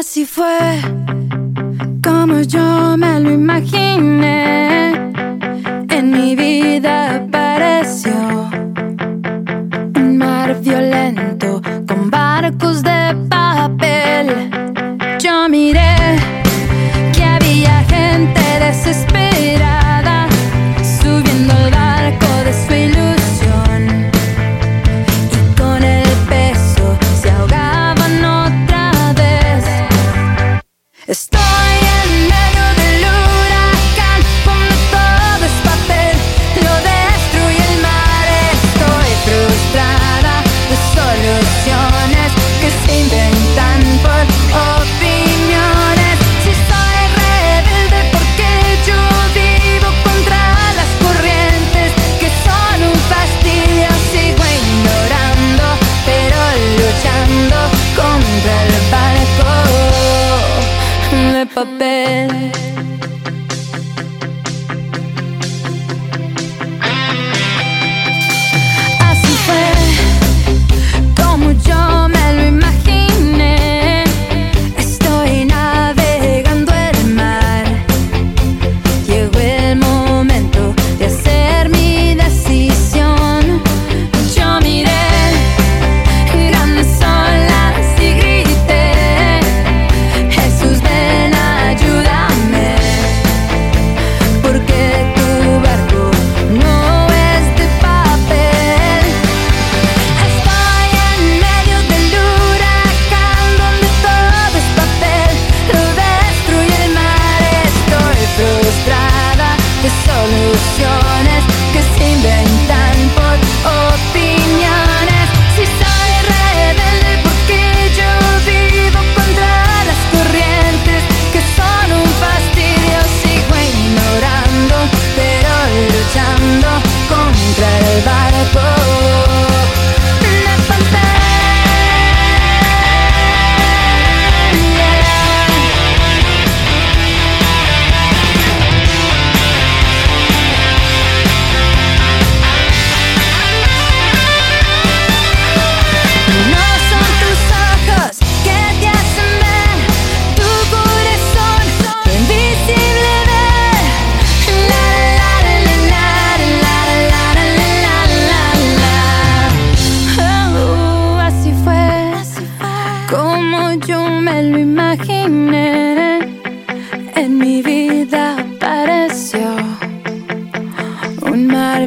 Así fue como yo me lo imaginé. It's a bed.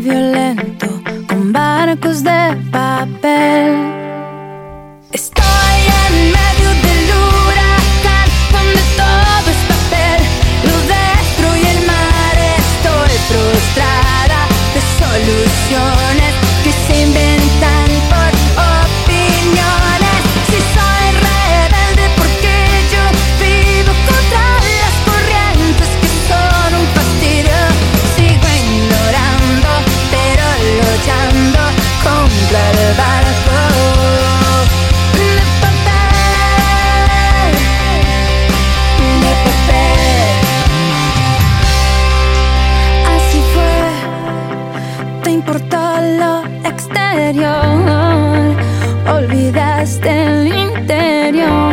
violento con barcos de papel. olvidaste el interior.